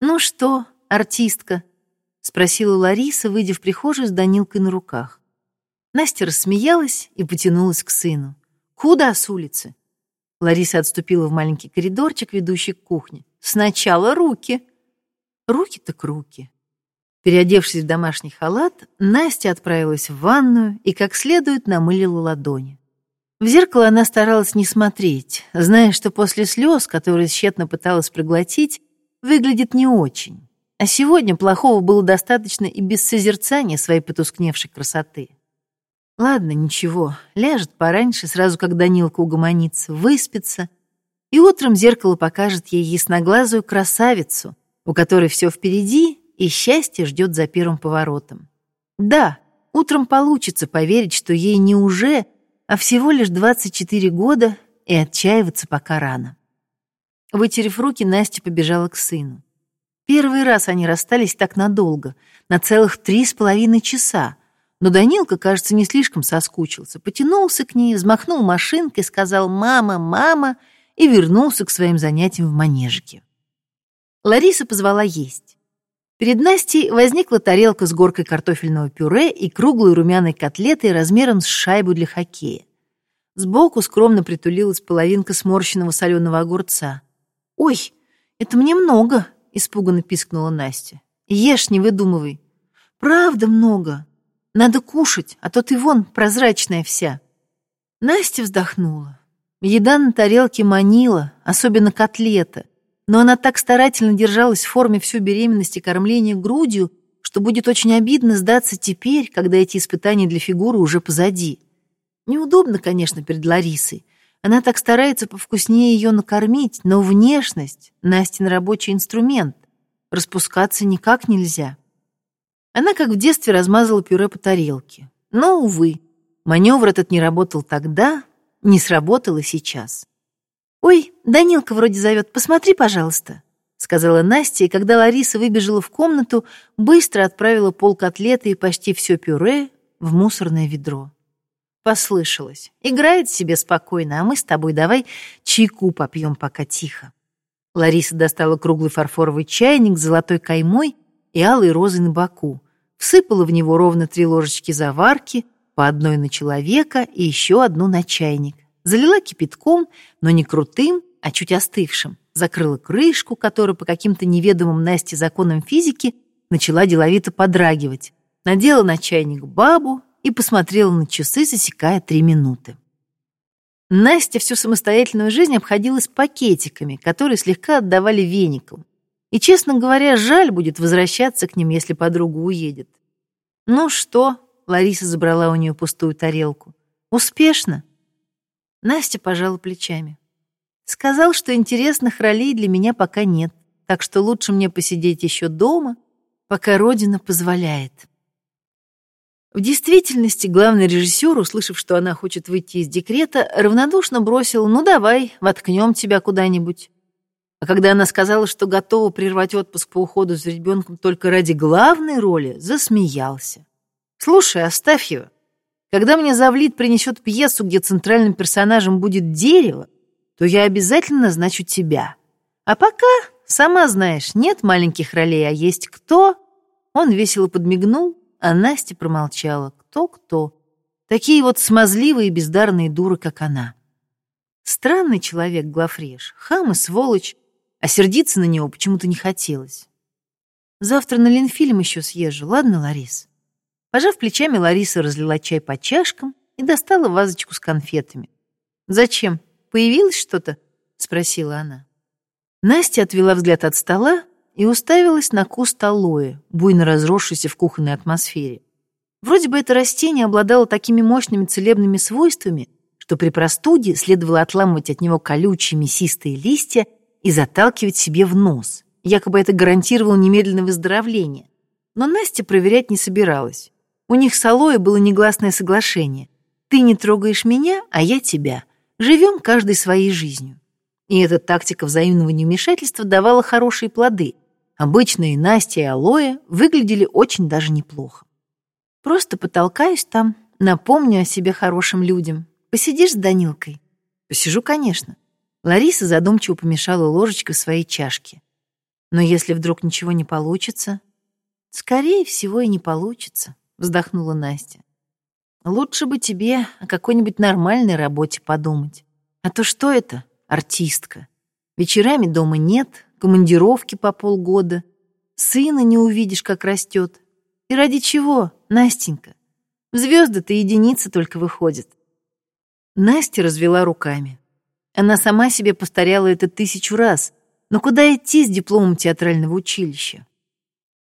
«Ну что, артистка?» — спросила Лариса, выйдя в прихожую с Данилкой на руках. Настя рассмеялась и потянулась к сыну. «Куда с улицы?» Лариса отступила в маленький коридорчик, ведущий к кухне. «Сначала руки!» «Руки так руки!» Переодевшись в домашний халат, Настя отправилась в ванную и как следует намылила ладони. В зеркало она старалась не смотреть, зная, что после слез, которые тщетно пыталась проглотить, выглядит не очень. А сегодня плохого было достаточно и без созерцания своей потускневшей красоты. Ладно, ничего, ляжет пораньше, сразу как Данилка угомонится, выспится, и утром зеркало покажет ей ясноглазую красавицу, у которой все впереди и счастье ждет за первым поворотом. Да, утром получится поверить, что ей не уже, а всего лишь 24 года, и отчаиваться пока рано. Вытерев руки, Настя побежала к сыну. Первый раз они расстались так надолго, на целых три с половиной часа. Но Данилка, кажется, не слишком соскучился. Потянулся к ней, взмахнул машинкой, сказал «мама, мама» и вернулся к своим занятиям в манежике. Лариса позвала есть. Перед Настей возникла тарелка с горкой картофельного пюре и круглой румяной котлетой размером с шайбу для хоккея. Сбоку скромно притулилась половинка сморщенного соленого огурца. «Ой, это мне много!» — испуганно пискнула Настя. «Ешь, не выдумывай». «Правда много. Надо кушать, а то ты вон прозрачная вся». Настя вздохнула. Еда на тарелке манила, особенно котлета. Но она так старательно держалась в форме всю беременность и кормление грудью, что будет очень обидно сдаться теперь, когда эти испытания для фигуры уже позади. Неудобно, конечно, перед Ларисой, она так старается повкуснее ее накормить, но внешность — Настин рабочий инструмент. Распускаться никак нельзя. Она, как в детстве, размазала пюре по тарелке. Но, увы, маневр этот не работал тогда, не сработал и сейчас. «Ой, Данилка вроде зовет, посмотри, пожалуйста», — сказала Настя, и когда Лариса выбежала в комнату, быстро отправила пол котлеты и почти все пюре в мусорное ведро. Послышалось. Играет себе спокойно, а мы с тобой давай чайку попьем пока тихо. Лариса достала круглый фарфоровый чайник с золотой каймой и алой розой на боку. Всыпала в него ровно три ложечки заварки, по одной на человека и еще одну на чайник. Залила кипятком, но не крутым, а чуть остывшим. Закрыла крышку, которая по каким-то неведомым Насте законам физики начала деловито подрагивать. Надела на чайник бабу, и посмотрела на часы, засекая три минуты. Настя всю самостоятельную жизнь обходилась пакетиками, которые слегка отдавали веникам. И, честно говоря, жаль будет возвращаться к ним, если подруга уедет. «Ну что?» — Лариса забрала у нее пустую тарелку. «Успешно?» Настя пожала плечами. «Сказал, что интересных ролей для меня пока нет, так что лучше мне посидеть еще дома, пока Родина позволяет». В действительности главный режиссер, услышав, что она хочет выйти из декрета, равнодушно бросил «ну давай, воткнем тебя куда-нибудь». А когда она сказала, что готова прервать отпуск по уходу за ребенком только ради главной роли, засмеялся. «Слушай, оставь его. Когда мне Завлит принесет пьесу, где центральным персонажем будет дерево, то я обязательно назначу тебя. А пока, сама знаешь, нет маленьких ролей, а есть кто...» Он весело подмигнул, а Настя промолчала. Кто-кто? Такие вот смазливые и бездарные дуры, как она. Странный человек Глафреш, хам и сволочь, а сердиться на него почему-то не хотелось. Завтра на Ленфильм еще съезжу, ладно, Ларис? Пожав плечами, Лариса разлила чай по чашкам и достала вазочку с конфетами. «Зачем? Появилось что-то?» — спросила она. Настя отвела взгляд от стола и уставилась на куст алоэ, буйно разросшийся в кухонной атмосфере. Вроде бы это растение обладало такими мощными целебными свойствами, что при простуде следовало отламывать от него колючие мясистые листья и заталкивать себе в нос. Якобы это гарантировало немедленное выздоровление. Но Настя проверять не собиралась. У них с Алоэ было негласное соглашение. «Ты не трогаешь меня, а я тебя. Живем каждой своей жизнью». И эта тактика взаимного невмешательства давала хорошие плоды, Обычные Настя и Алоэ выглядели очень даже неплохо. Просто потолкаюсь там, напомню о себе хорошим людям. Посидишь с Данилкой? Посижу, конечно. Лариса задумчиво помешала ложечкой в своей чашке. Но если вдруг ничего не получится... Скорее всего, и не получится, вздохнула Настя. Лучше бы тебе о какой-нибудь нормальной работе подумать. А то что это, артистка? Вечерами дома нет, командировки по полгода. Сына не увидишь, как растет. И ради чего, Настенька? В звезды-то единицы только выходят. Настя развела руками. Она сама себе повторяла это тысячу раз. Но куда идти с дипломом театрального училища?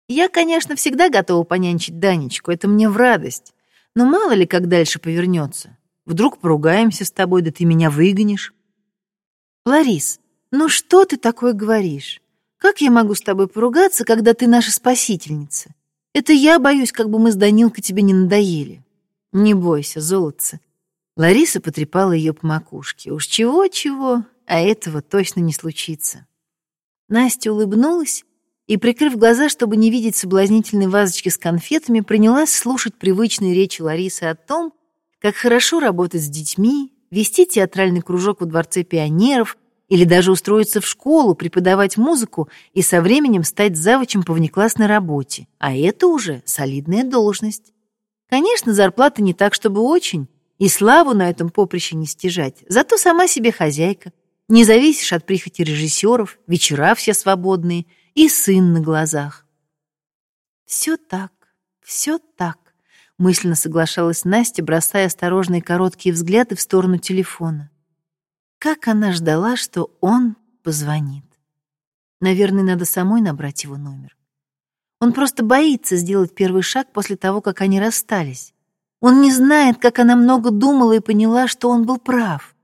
Я, конечно, всегда готова понянчить Данечку, это мне в радость. Но мало ли, как дальше повернется. Вдруг поругаемся с тобой, да ты меня выгонишь. Ларис, ну что ты такое говоришь? Как я могу с тобой поругаться, когда ты наша спасительница? Это я боюсь, как бы мы с Данилкой тебе не надоели. Не бойся, золотце. Лариса потрепала ее по макушке. Уж чего-чего, а этого точно не случится. Настя улыбнулась и, прикрыв глаза, чтобы не видеть соблазнительной вазочки с конфетами, принялась слушать привычные речи Ларисы о том, как хорошо работать с детьми, вести театральный кружок во Дворце пионеров или даже устроиться в школу, преподавать музыку и со временем стать завучем по внеклассной работе. А это уже солидная должность. Конечно, зарплата не так, чтобы очень, и славу на этом поприще не стяжать, зато сама себе хозяйка. Не зависишь от прихоти режиссеров, вечера все свободные — и сын на глазах. Все так, все так, мысленно соглашалась Настя, бросая осторожные короткие взгляды в сторону телефона. Как она ждала, что он позвонит. Наверное, надо самой набрать его номер. Он просто боится сделать первый шаг после того, как они расстались. Он не знает, как она много думала и поняла, что он был прав.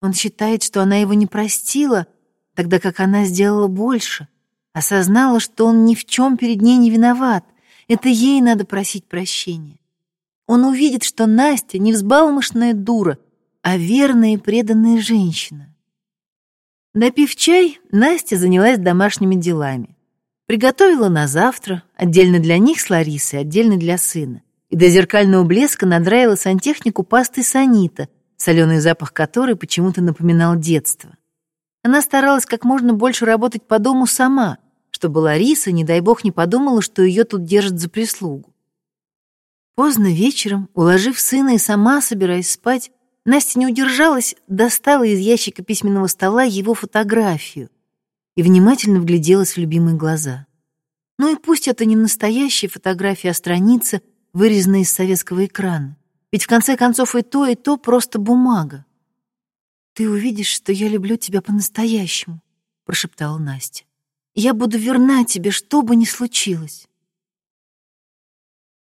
Он считает, что она его не простила, тогда как она сделала больше, Осознала, что он ни в чем перед ней не виноват. Это ей надо просить прощения. Он увидит, что Настя не взбалмошная дура, а верная и преданная женщина. Допив чай, Настя занялась домашними делами. Приготовила на завтра, отдельно для них с Ларисой, отдельно для сына. И до зеркального блеска надраила сантехнику пастой санита, соленый запах которой почему-то напоминал детство. Она старалась как можно больше работать по дому сама, чтобы Лариса, не дай бог, не подумала, что ее тут держат за прислугу. Поздно вечером, уложив сына и сама собираясь спать, Настя не удержалась, достала из ящика письменного стола его фотографию и внимательно вгляделась в любимые глаза. Ну и пусть это не настоящая фотография, а страница, вырезанная из советского экрана. Ведь в конце концов и то, и то просто бумага. «Ты увидишь, что я люблю тебя по-настоящему», — прошептала Настя. Я буду верна тебе, что бы ни случилось.